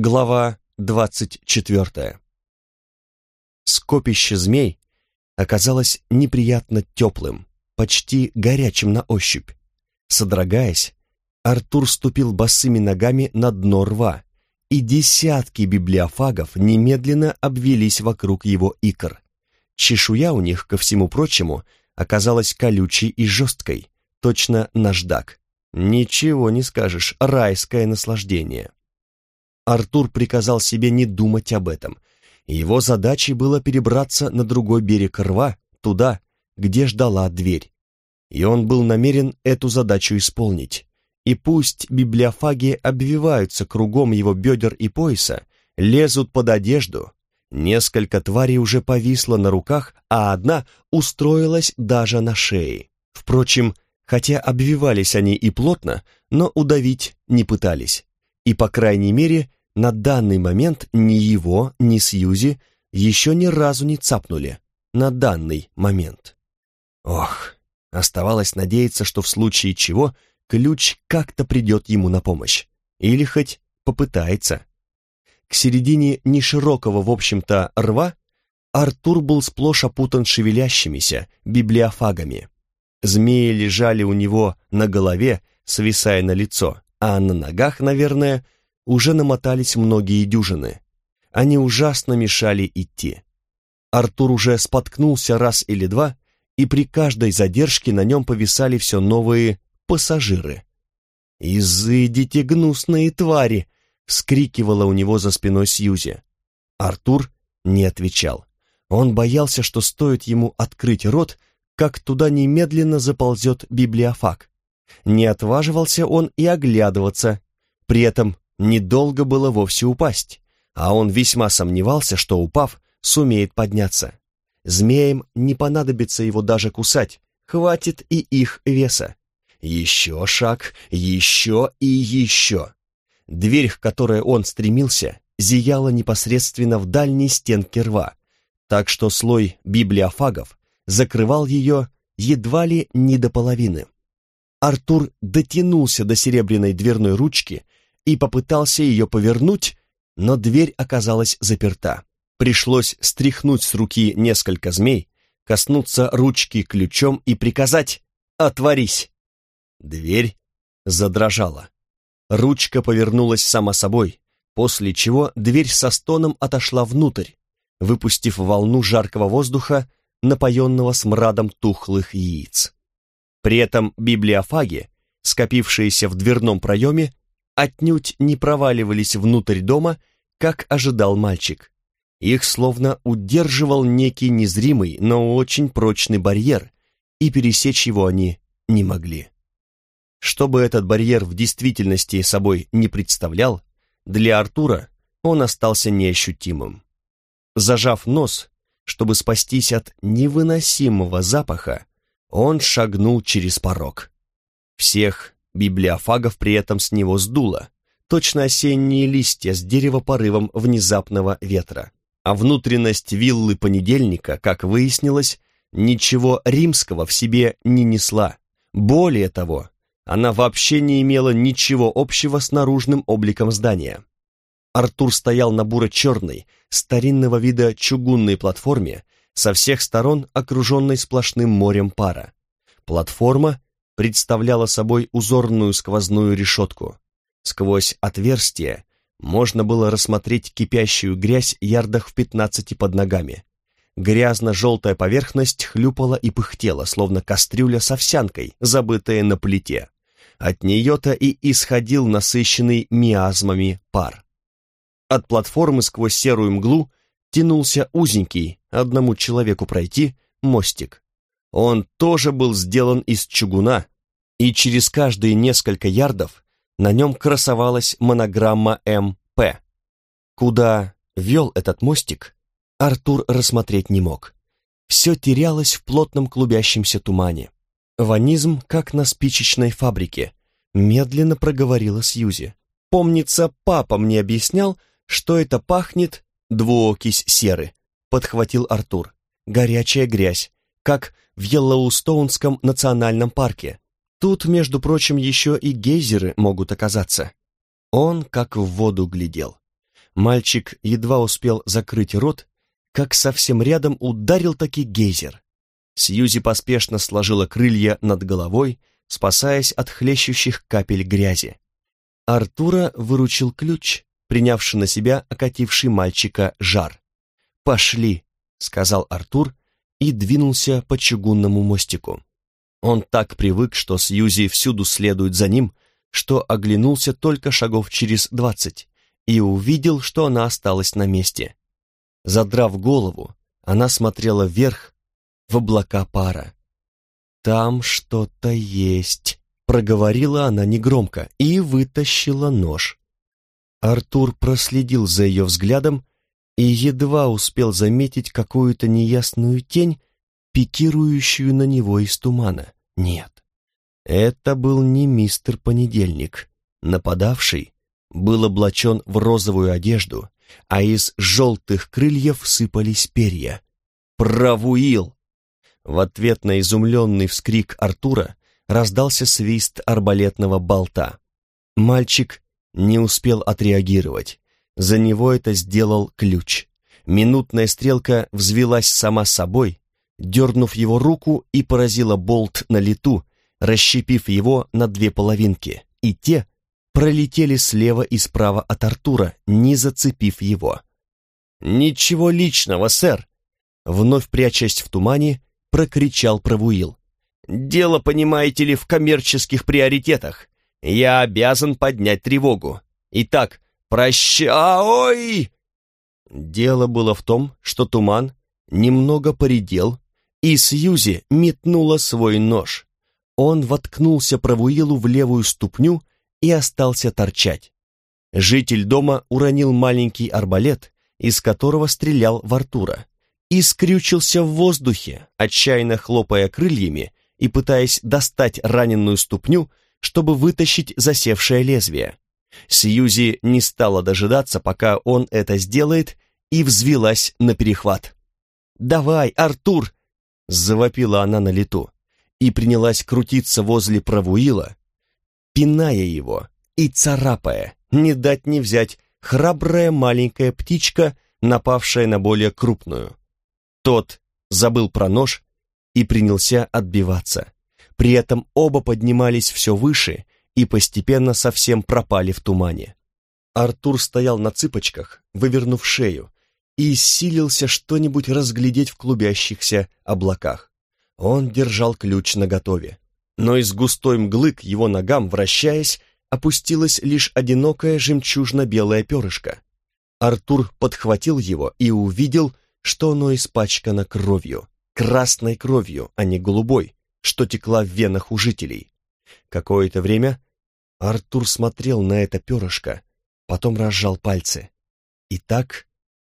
Глава двадцать четвертая. Скопище змей оказалось неприятно теплым, почти горячим на ощупь. Содрогаясь, Артур ступил босыми ногами на дно рва, и десятки библиофагов немедленно обвелись вокруг его икр. Чешуя у них, ко всему прочему, оказалась колючей и жесткой, точно наждак. Ничего не скажешь, райское наслаждение. Артур приказал себе не думать об этом. Его задачей было перебраться на другой берег рва, туда, где ждала дверь. И он был намерен эту задачу исполнить. И пусть библиофаги обвиваются кругом его бедер и пояса, лезут под одежду, несколько тварей уже повисло на руках, а одна устроилась даже на шее. Впрочем, хотя обвивались они и плотно, но удавить не пытались. И, по крайней мере, на данный момент ни его, ни Сьюзи еще ни разу не цапнули. На данный момент. Ох, оставалось надеяться, что в случае чего ключ как-то придет ему на помощь. Или хоть попытается. К середине неширокого, в общем-то, рва Артур был сплошь опутан шевелящимися библиофагами. Змеи лежали у него на голове, свисая на лицо, а на ногах, наверное, уже намотались многие дюжины. Они ужасно мешали идти. Артур уже споткнулся раз или два, и при каждой задержке на нем повисали все новые пассажиры. «Изыдите, гнусные твари!» — вскрикивала у него за спиной Сьюзи. Артур не отвечал. Он боялся, что стоит ему открыть рот, как туда немедленно заползет библиофак. Не отваживался он и оглядываться, при этом недолго было вовсе упасть, а он весьма сомневался, что, упав, сумеет подняться. Змеям не понадобится его даже кусать, хватит и их веса. Еще шаг, еще и еще. Дверь, к которой он стремился, зияла непосредственно в дальней стенке рва, так что слой библиофагов закрывал ее едва ли не до половины. Артур дотянулся до серебряной дверной ручки и попытался ее повернуть, но дверь оказалась заперта. Пришлось стряхнуть с руки несколько змей, коснуться ручки ключом и приказать «Отворись!». Дверь задрожала. Ручка повернулась сама собой, после чего дверь со стоном отошла внутрь, выпустив волну жаркого воздуха, напоенного смрадом тухлых яиц. При этом библиофаги, скопившиеся в дверном проеме, отнюдь не проваливались внутрь дома, как ожидал мальчик. Их словно удерживал некий незримый, но очень прочный барьер, и пересечь его они не могли. Чтобы этот барьер в действительности собой не представлял, для Артура он остался неощутимым. Зажав нос, чтобы спастись от невыносимого запаха, он шагнул через порог. Всех Библиофагов при этом с него сдуло, точно осенние листья с дерева порывом внезапного ветра. А внутренность виллы понедельника, как выяснилось, ничего римского в себе не несла. Более того, она вообще не имела ничего общего с наружным обликом здания. Артур стоял на буро-черной, старинного вида чугунной платформе, со всех сторон окруженной сплошным морем пара. Платформа представляла собой узорную сквозную решетку. Сквозь отверстие можно было рассмотреть кипящую грязь ярдах в пятнадцати под ногами. Грязно-желтая поверхность хлюпала и пыхтела, словно кастрюля с овсянкой, забытая на плите. От нее-то и исходил насыщенный миазмами пар. От платформы сквозь серую мглу тянулся узенький, одному человеку пройти, мостик. Он тоже был сделан из чугуна, и через каждые несколько ярдов на нем красовалась монограмма МП. Куда вел этот мостик, Артур рассмотреть не мог. Все терялось в плотном клубящемся тумане. Ванизм, как на спичечной фабрике, медленно проговорила Сьюзи. Помнится, папа мне объяснял, что это пахнет двуокись серы, подхватил Артур. Горячая грязь, как в Йеллоустоунском национальном парке. Тут, между прочим, еще и гейзеры могут оказаться. Он как в воду глядел. Мальчик едва успел закрыть рот, как совсем рядом ударил таки гейзер. Сьюзи поспешно сложила крылья над головой, спасаясь от хлещущих капель грязи. Артура выручил ключ, принявший на себя окативший мальчика жар. «Пошли», — сказал Артур и двинулся по чугунному мостику. Он так привык, что Сьюзи всюду следует за ним, что оглянулся только шагов через двадцать и увидел, что она осталась на месте. Задрав голову, она смотрела вверх в облака пара. «Там что-то есть», — проговорила она негромко и вытащила нож. Артур проследил за ее взглядом и едва успел заметить какую-то неясную тень, пикирующую на него из тумана. Нет, это был не мистер Понедельник. Нападавший был облачен в розовую одежду, а из желтых крыльев сыпались перья. «Правуил!» В ответ на изумленный вскрик Артура раздался свист арбалетного болта. Мальчик не успел отреагировать. За него это сделал ключ. Минутная стрелка взвелась сама собой, дернув его руку и поразила болт на лету, расщепив его на две половинки, и те пролетели слева и справа от Артура, не зацепив его. «Ничего личного, сэр!» Вновь прячась в тумане, прокричал Правуил. «Дело, понимаете ли, в коммерческих приоритетах. Я обязан поднять тревогу. Итак, прощай!» Дело было в том, что туман немного поредел, и Сьюзи метнула свой нож. Он воткнулся Правуилу в левую ступню и остался торчать. Житель дома уронил маленький арбалет, из которого стрелял в Артура, и скрючился в воздухе, отчаянно хлопая крыльями и пытаясь достать раненую ступню, чтобы вытащить засевшее лезвие. Сьюзи не стала дожидаться, пока он это сделает, и взвилась на перехват. «Давай, Артур!» — завопила она на лету и принялась крутиться возле Правуила, пиная его и царапая, не дать не взять, храбрая маленькая птичка, напавшая на более крупную. Тот забыл про нож и принялся отбиваться. При этом оба поднимались все выше и постепенно совсем пропали в тумане. Артур стоял на цыпочках, вывернув шею, и силился что-нибудь разглядеть в клубящихся облаках. Он держал ключ наготове. Но из густой мглы к его ногам, вращаясь, опустилась лишь одинокая жемчужно-белая перышко. Артур подхватил его и увидел, что оно испачкано кровью, красной кровью, а не голубой, что текла в венах у жителей. Какое-то время Артур смотрел на это перышко, потом разжал пальцы. И так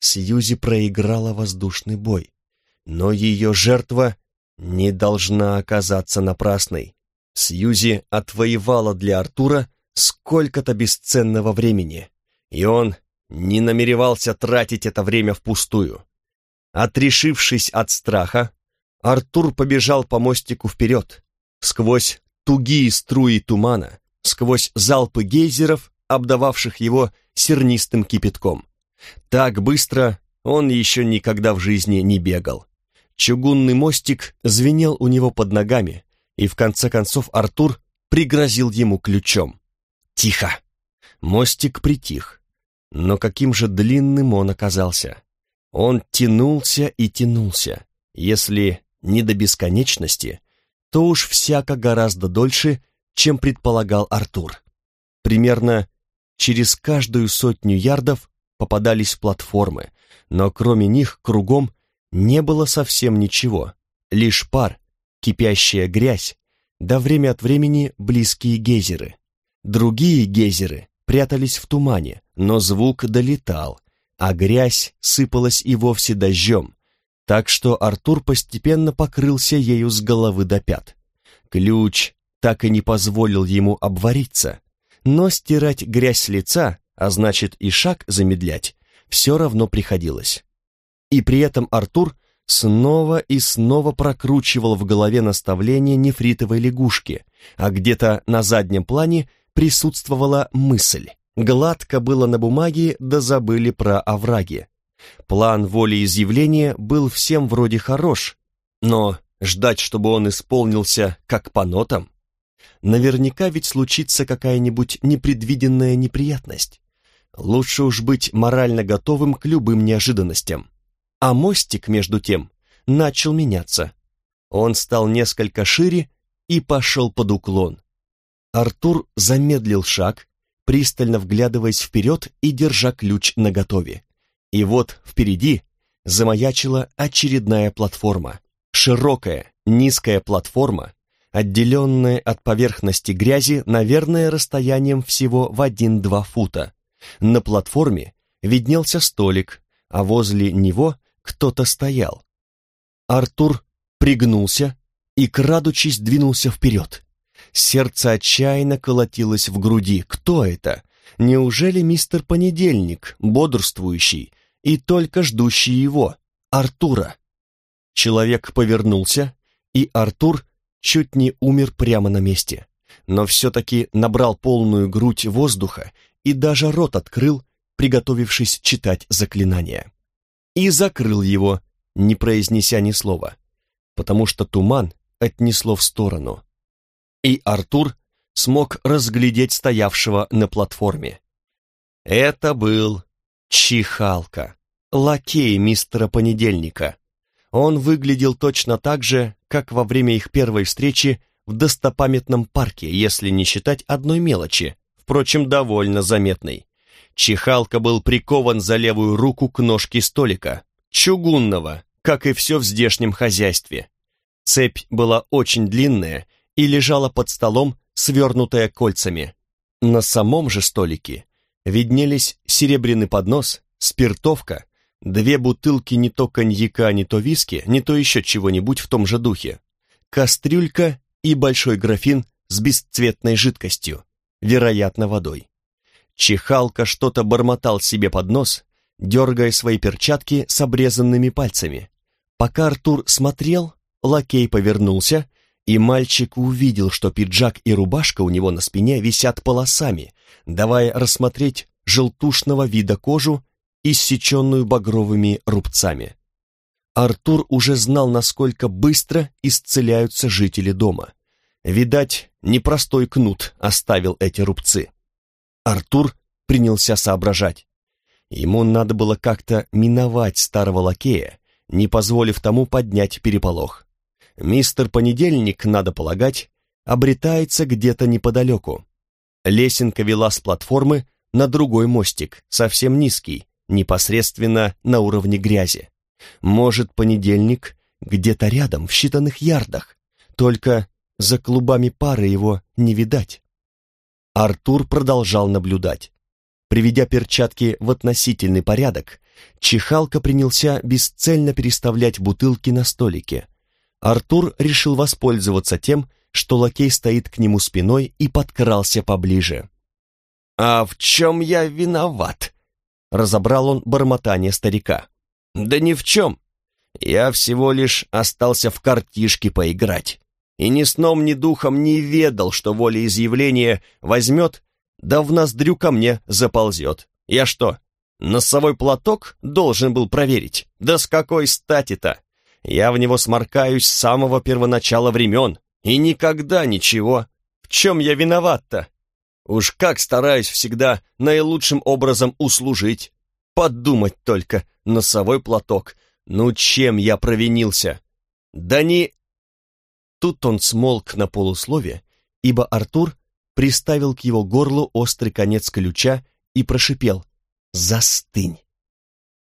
Сьюзи проиграла воздушный бой, но ее жертва не должна оказаться напрасной. Сьюзи отвоевала для Артура сколько-то бесценного времени, и он не намеревался тратить это время впустую. Отрешившись от страха, Артур побежал по мостику вперед, сквозь тугие струи тумана, сквозь залпы гейзеров, обдававших его сернистым кипятком. Так быстро он еще никогда в жизни не бегал. Чугунный мостик звенел у него под ногами, и в конце концов Артур пригрозил ему ключом. «Тихо!» Мостик притих, но каким же длинным он оказался. Он тянулся и тянулся. Если не до бесконечности, то уж всяко гораздо дольше, чем предполагал Артур. Примерно через каждую сотню ярдов попадались платформы, но кроме них кругом не было совсем ничего, лишь пар, кипящая грязь, да время от времени близкие гейзеры. Другие гейзеры прятались в тумане, но звук долетал, а грязь сыпалась и вовсе дождем, так что Артур постепенно покрылся ею с головы до пят. Ключ так и не позволил ему обвариться, но стирать грязь с лица а значит и шаг замедлять, все равно приходилось. И при этом Артур снова и снова прокручивал в голове наставление нефритовой лягушки, а где-то на заднем плане присутствовала мысль Гладко было на бумаге, да забыли про овраги. План волеизъявления был всем вроде хорош, но ждать, чтобы он исполнился как по нотам? Наверняка ведь случится какая-нибудь непредвиденная неприятность. Лучше уж быть морально готовым к любым неожиданностям. А мостик, между тем, начал меняться. Он стал несколько шире и пошел под уклон. Артур замедлил шаг, пристально вглядываясь вперед и держа ключ наготове. И вот впереди замаячила очередная платформа. Широкая, низкая платформа, отделенная от поверхности грязи, наверное, расстоянием всего в один-два фута. На платформе виднелся столик, а возле него кто-то стоял. Артур пригнулся и, крадучись, двинулся вперед. Сердце отчаянно колотилось в груди. Кто это? Неужели мистер Понедельник, бодрствующий и только ждущий его, Артура? Человек повернулся, и Артур чуть не умер прямо на месте, но все-таки набрал полную грудь воздуха и даже рот открыл, приготовившись читать заклинание. И закрыл его, не произнеся ни слова, потому что туман отнесло в сторону и Артур смог разглядеть стоявшего на платформе. Это был Чихалка, лакей мистера Понедельника. Он выглядел точно так же, как во время их первой встречи в достопамятном парке, если не считать одной мелочи, впрочем, довольно заметной. Чихалка был прикован за левую руку к ножке столика, чугунного, как и все в здешнем хозяйстве. Цепь была очень длинная и лежала под столом, свернутая кольцами. На самом же столике виднелись серебряный поднос, спиртовка, две бутылки не то коньяка, не то виски, не то еще чего-нибудь в том же духе, кастрюлька и большой графин с бесцветной жидкостью, вероятно, водой. Чехалка что-то бормотал себе под нос, дергая свои перчатки с обрезанными пальцами. Пока Артур смотрел, лакей повернулся и мальчик увидел, что пиджак и рубашка у него на спине висят полосами, давая рассмотреть желтушного вида кожу, иссеченную багровыми рубцами. Артур уже знал, насколько быстро исцеляются жители дома. Видать, непростой кнут оставил эти рубцы. Артур принялся соображать. Ему надо было как-то миновать старого лакея, не позволив тому поднять переполох. Мистер Понедельник, надо полагать, обретается где-то неподалеку. Лесенка вела с платформы на другой мостик, совсем низкий, непосредственно на уровне грязи. Может, Понедельник где-то рядом, в считанных ярдах, только за клубами пары его не видать. Артур продолжал наблюдать. Приведя перчатки в относительный порядок, Чихалка принялся бесцельно переставлять бутылки на столике, Артур решил воспользоваться тем, что лакей стоит к нему спиной и подкрался поближе. «А в чем я виноват?» — разобрал он бормотание старика. «Да ни в чем. Я всего лишь остался в картишки поиграть. И ни сном, ни духом не ведал, что волеизъявление возьмет, да в ноздрю ко мне заползет. Я что, носовой платок должен был проверить? Да с какой стати-то?» Я в него сморкаюсь с самого первоначала времен, и никогда ничего. В чем я виноват-то? Уж как стараюсь всегда наилучшим образом услужить. Подумать только, носовой платок. Ну чем я провинился? Да не... Тут он смолк на полуслове, ибо Артур приставил к его горлу острый конец ключа и прошипел «Застынь!».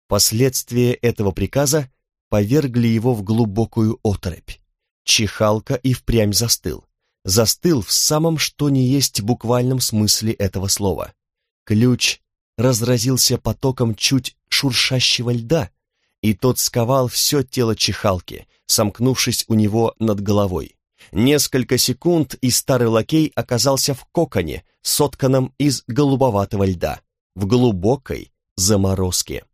Последствия этого приказа повергли его в глубокую оторопь. Чихалка и впрямь застыл. Застыл в самом что ни есть буквальном смысле этого слова. Ключ разразился потоком чуть шуршащего льда, и тот сковал все тело чихалки, сомкнувшись у него над головой. Несколько секунд, и старый лакей оказался в коконе, сотканном из голубоватого льда, в глубокой заморозке.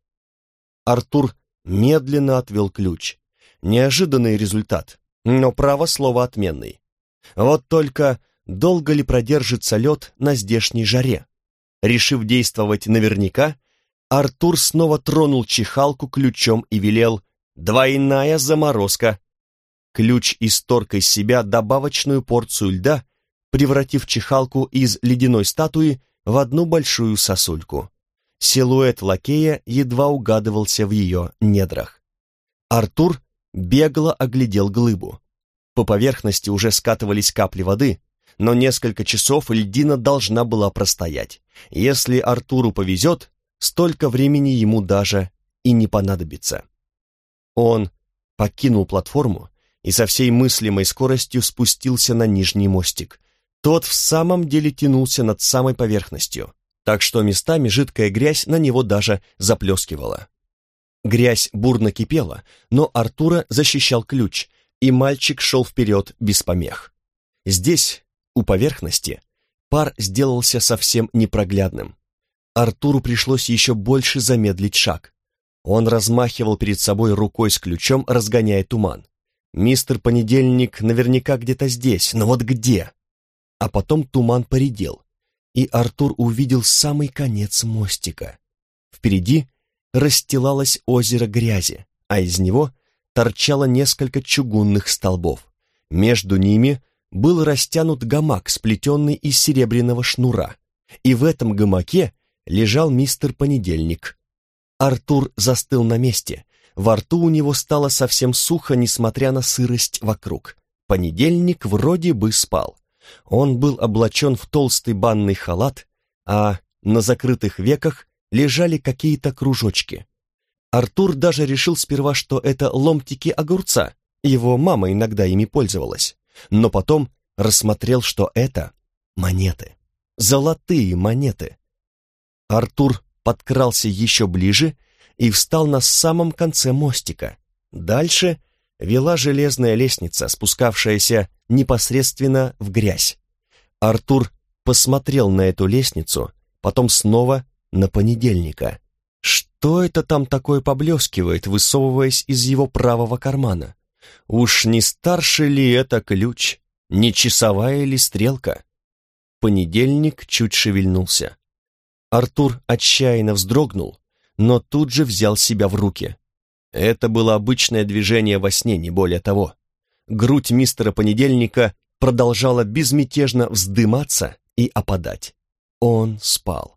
Артур медленно отвел ключ. Неожиданный результат, но право слово отменный. Вот только долго ли продержится лед на здешней жаре? Решив действовать наверняка, Артур снова тронул чехалку ключом и велел «Двойная заморозка». Ключ исторг из себя добавочную порцию льда, превратив чехалку из ледяной статуи в одну большую сосульку. Силуэт лакея едва угадывался в ее недрах. Артур бегло оглядел глыбу. По поверхности уже скатывались капли воды, но несколько часов льдина должна была простоять. Если Артуру повезет, столько времени ему даже и не понадобится. Он покинул платформу и со всей мыслимой скоростью спустился на нижний мостик. Тот в самом деле тянулся над самой поверхностью, так что местами жидкая грязь на него даже заплескивала. Грязь бурно кипела, но Артура защищал ключ, и мальчик шел вперед без помех. Здесь, у поверхности, пар сделался совсем непроглядным. Артуру пришлось еще больше замедлить шаг. Он размахивал перед собой рукой с ключом, разгоняя туман. Мистер Понедельник наверняка где-то здесь, но вот где? А потом туман поредел, и Артур увидел самый конец мостика. Впереди расстилалось озеро грязи, а из него торчало несколько чугунных столбов. Между ними был растянут гамак, сплетенный из серебряного шнура, и в этом гамаке лежал мистер Понедельник. Артур застыл на месте, во рту у него стало совсем сухо, несмотря на сырость вокруг. Понедельник вроде бы спал. Он был облачен в толстый банный халат, а на закрытых веках лежали какие-то кружочки. Артур даже решил сперва, что это ломтики огурца, его мама иногда ими пользовалась, но потом рассмотрел, что это монеты, золотые монеты. Артур подкрался еще ближе и встал на самом конце мостика. Дальше вела железная лестница, спускавшаяся непосредственно в грязь. Артур посмотрел на эту лестницу, потом снова на понедельника. Что это там такое поблескивает, высовываясь из его правого кармана? Уж не старше ли это ключ, не часовая ли стрелка? Понедельник чуть шевельнулся. Артур отчаянно вздрогнул, но тут же взял себя в руки. Это было обычное движение во сне, не более того. Грудь мистера Понедельника продолжала безмятежно вздыматься и опадать. Он спал.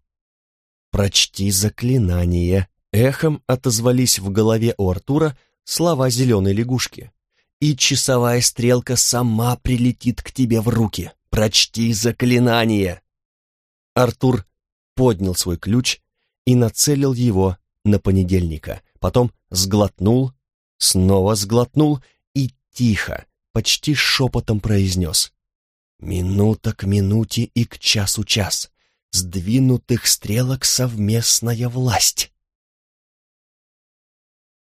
«Прочти заклинание!» Эхом отозвались в голове у Артура слова зеленой лягушки. «И часовая стрелка сама прилетит к тебе в руки. Прочти заклинание!» Артур поднял свой ключ и нацелил его на понедельника. Потом сглотнул, снова сглотнул и тихо, почти шепотом произнес. «Минута к минуте и к часу час сдвинутых стрелок совместная власть.